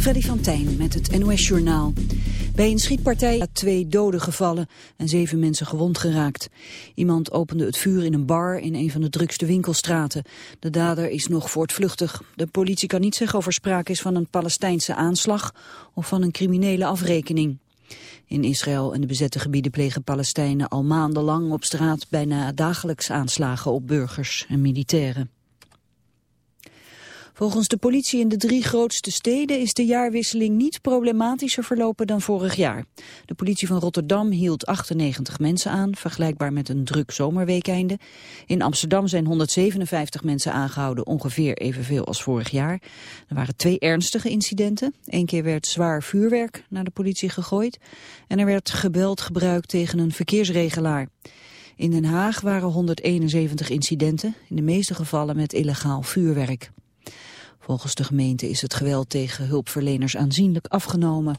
Freddy van Tijn met het NOS-journaal. Bij een schietpartij zijn twee doden gevallen en zeven mensen gewond geraakt. Iemand opende het vuur in een bar in een van de drukste winkelstraten. De dader is nog voortvluchtig. De politie kan niet zeggen of er sprake is van een Palestijnse aanslag of van een criminele afrekening. In Israël en de bezette gebieden plegen Palestijnen al maandenlang op straat bijna dagelijks aanslagen op burgers en militairen. Volgens de politie in de drie grootste steden is de jaarwisseling niet problematischer verlopen dan vorig jaar. De politie van Rotterdam hield 98 mensen aan, vergelijkbaar met een druk zomerweekeinde. In Amsterdam zijn 157 mensen aangehouden, ongeveer evenveel als vorig jaar. Er waren twee ernstige incidenten. Eén keer werd zwaar vuurwerk naar de politie gegooid en er werd gebeld gebruikt tegen een verkeersregelaar. In Den Haag waren 171 incidenten, in de meeste gevallen met illegaal vuurwerk. Volgens de gemeente is het geweld tegen hulpverleners aanzienlijk afgenomen.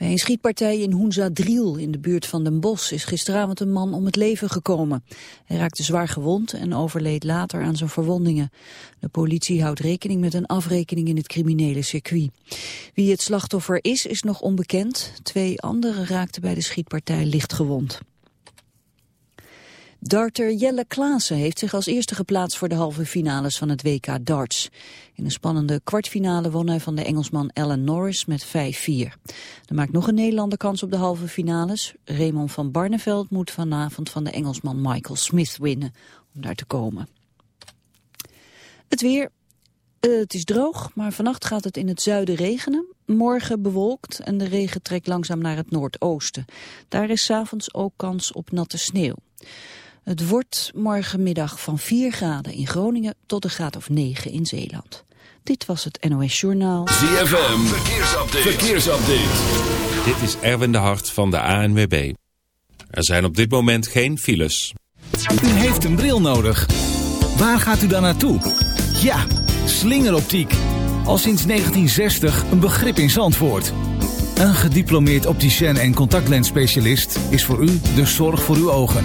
Bij een schietpartij in Hoenza Driel in de buurt van Den Bosch is gisteravond een man om het leven gekomen. Hij raakte zwaar gewond en overleed later aan zijn verwondingen. De politie houdt rekening met een afrekening in het criminele circuit. Wie het slachtoffer is, is nog onbekend. Twee anderen raakten bij de schietpartij licht gewond. Darter Jelle Klaassen heeft zich als eerste geplaatst voor de halve finales van het WK darts. In een spannende kwartfinale won hij van de Engelsman Alan Norris met 5-4. Er maakt nog een Nederlander kans op de halve finales. Raymond van Barneveld moet vanavond van de Engelsman Michael Smith winnen om daar te komen. Het weer. Uh, het is droog, maar vannacht gaat het in het zuiden regenen. Morgen bewolkt en de regen trekt langzaam naar het noordoosten. Daar is s'avonds ook kans op natte sneeuw. Het wordt morgenmiddag van 4 graden in Groningen tot een graad of 9 in Zeeland. Dit was het NOS Journaal. ZFM, verkeersupdate. verkeersupdate. Dit is Erwin de Hart van de ANWB. Er zijn op dit moment geen files. U heeft een bril nodig. Waar gaat u dan naartoe? Ja, slingeroptiek. Al sinds 1960 een begrip in Zandvoort. Een gediplomeerd opticien en contactlensspecialist is voor u de zorg voor uw ogen.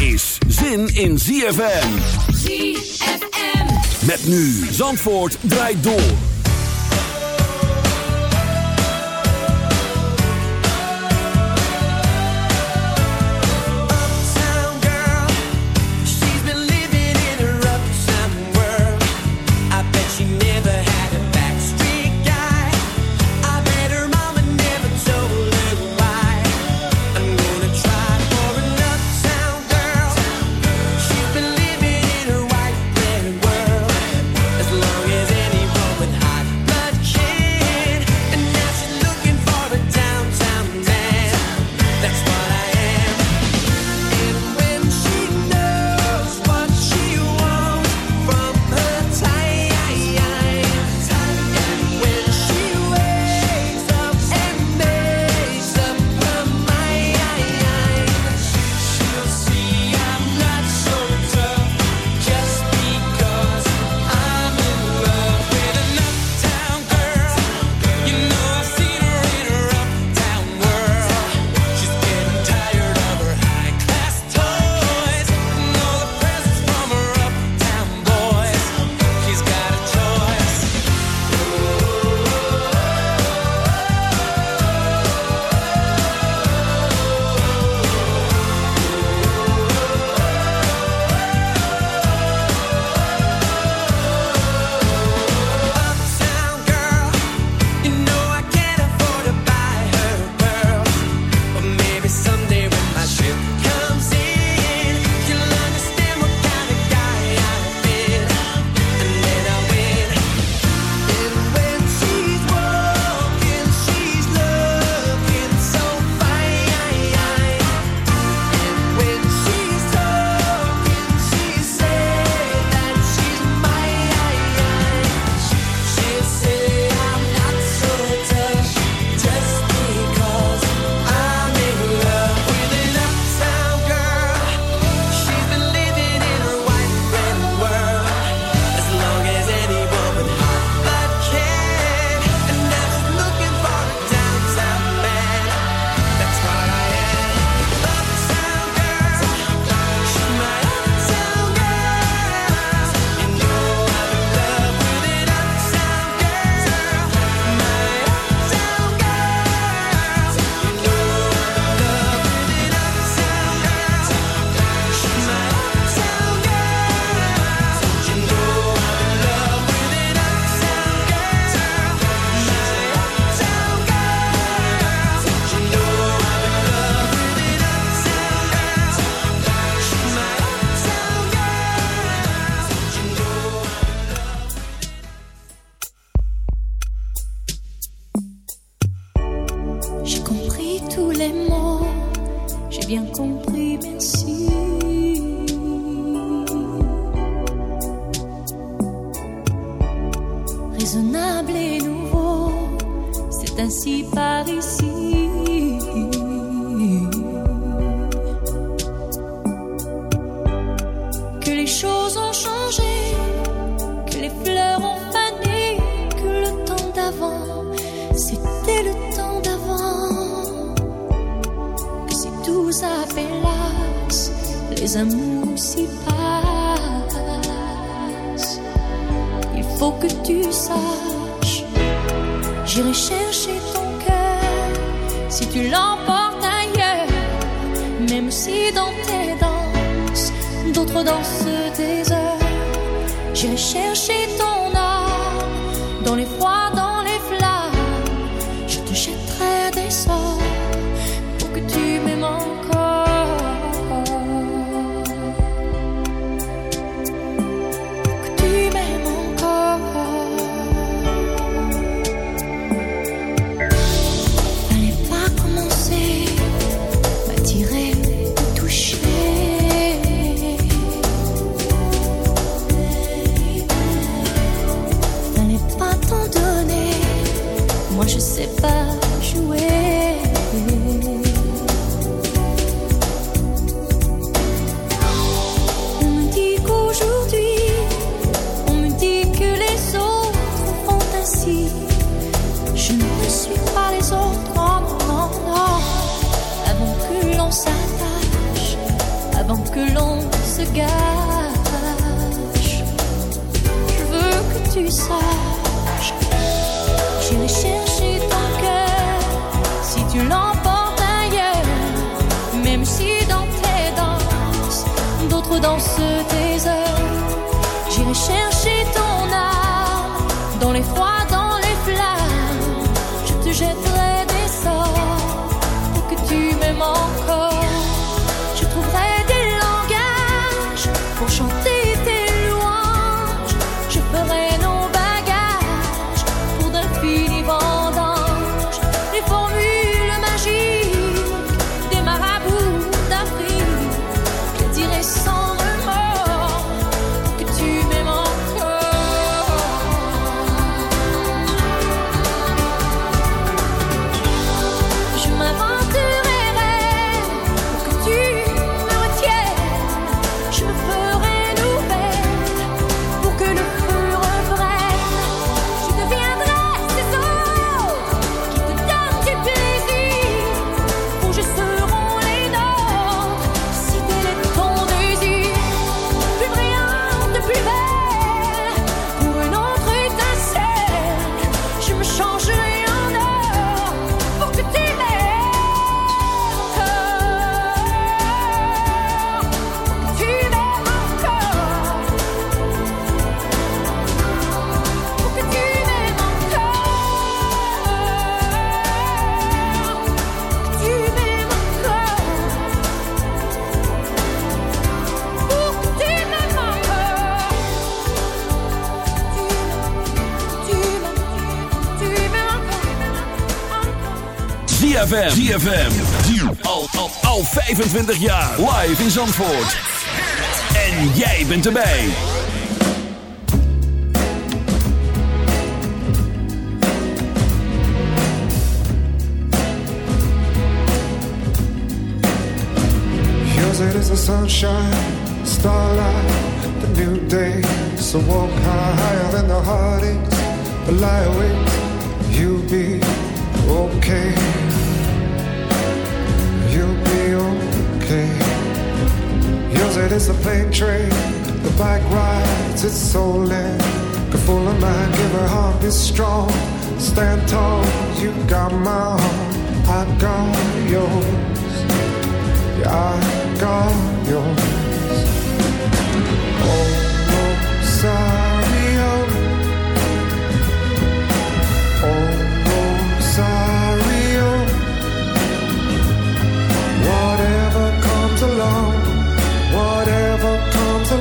is zin in ZFM. ZFM. Met nu Zandvoort draait door. Que les choses ont changé, que les fleurs ont fané, que le temps d'avant, c'était le temps d'avant. Que si tout s'appelle les amours s'y passent. Il faut que tu saches, j'irai chercher si tu l'emportes ailleurs, même si dans tes danses, d'autres dansent des heures, j'ai cherché ton dans ce désert. J'irai chercher. ZFM. Al, al, al 25 jaar. Live in Zandvoort. En jij bent erbij. Yours it is the sunshine, starlight, the new day. So walk higher than the heartaches, but lie awake. You'll be okay. Yours Use the a plane train. The bike rides its soul in. Get full of mind, give her heart is strong. Stand tall, you got my heart. I got yours. Yeah, I got yours.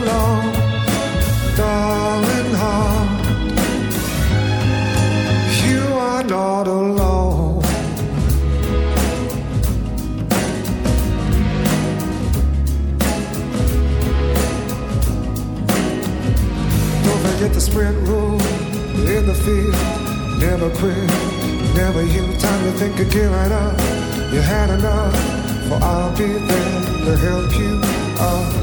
don't forget the sprint rule in the field. Never quit, never you. Time to think of giving up. You had enough, for I'll be there to help you up.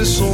eso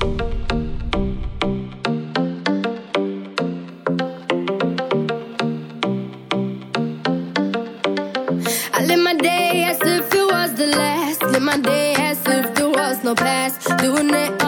no past, doing it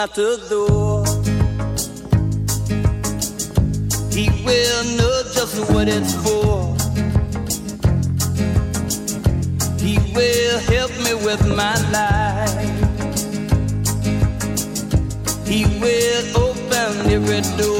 matador. He will know just what it's for. He will help me with my life. He will open every door.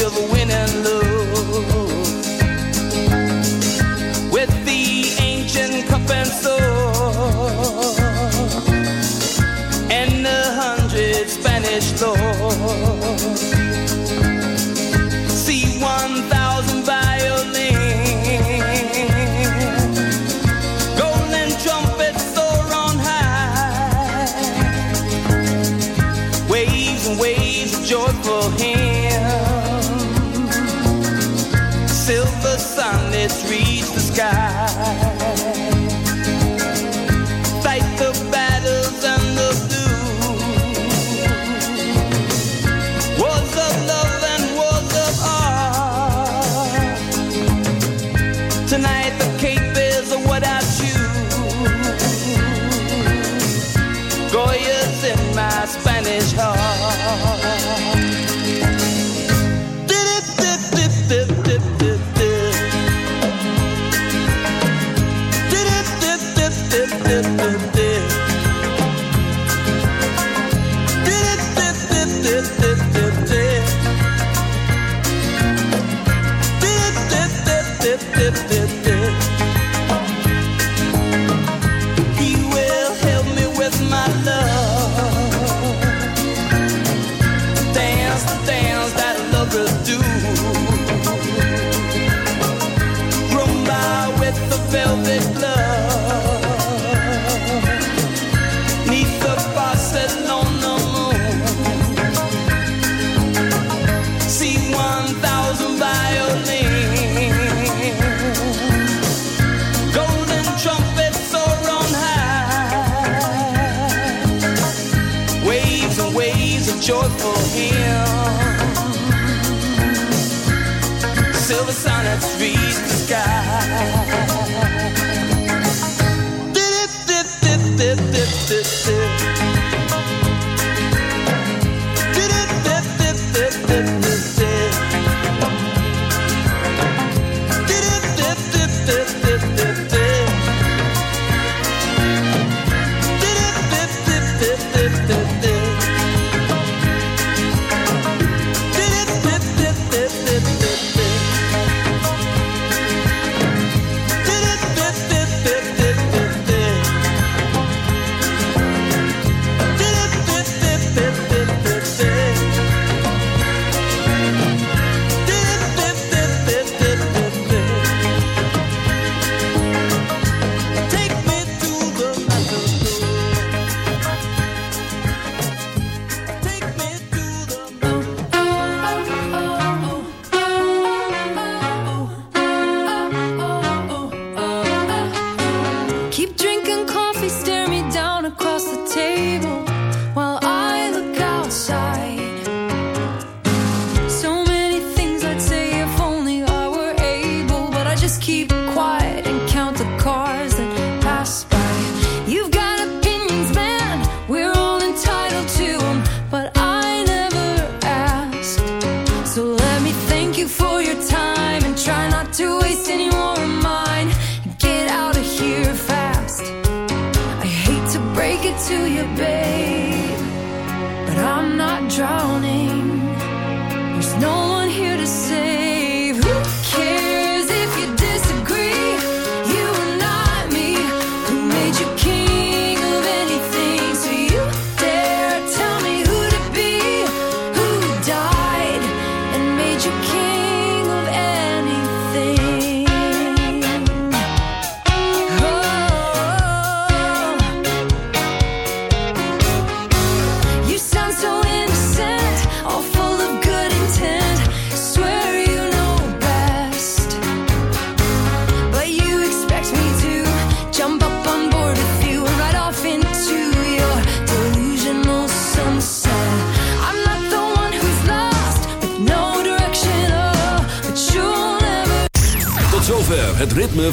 of winning love with the ancient cup and sword and a hundred Spanish lords. See one thousand